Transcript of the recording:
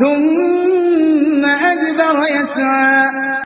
ثم أدبر يسعى.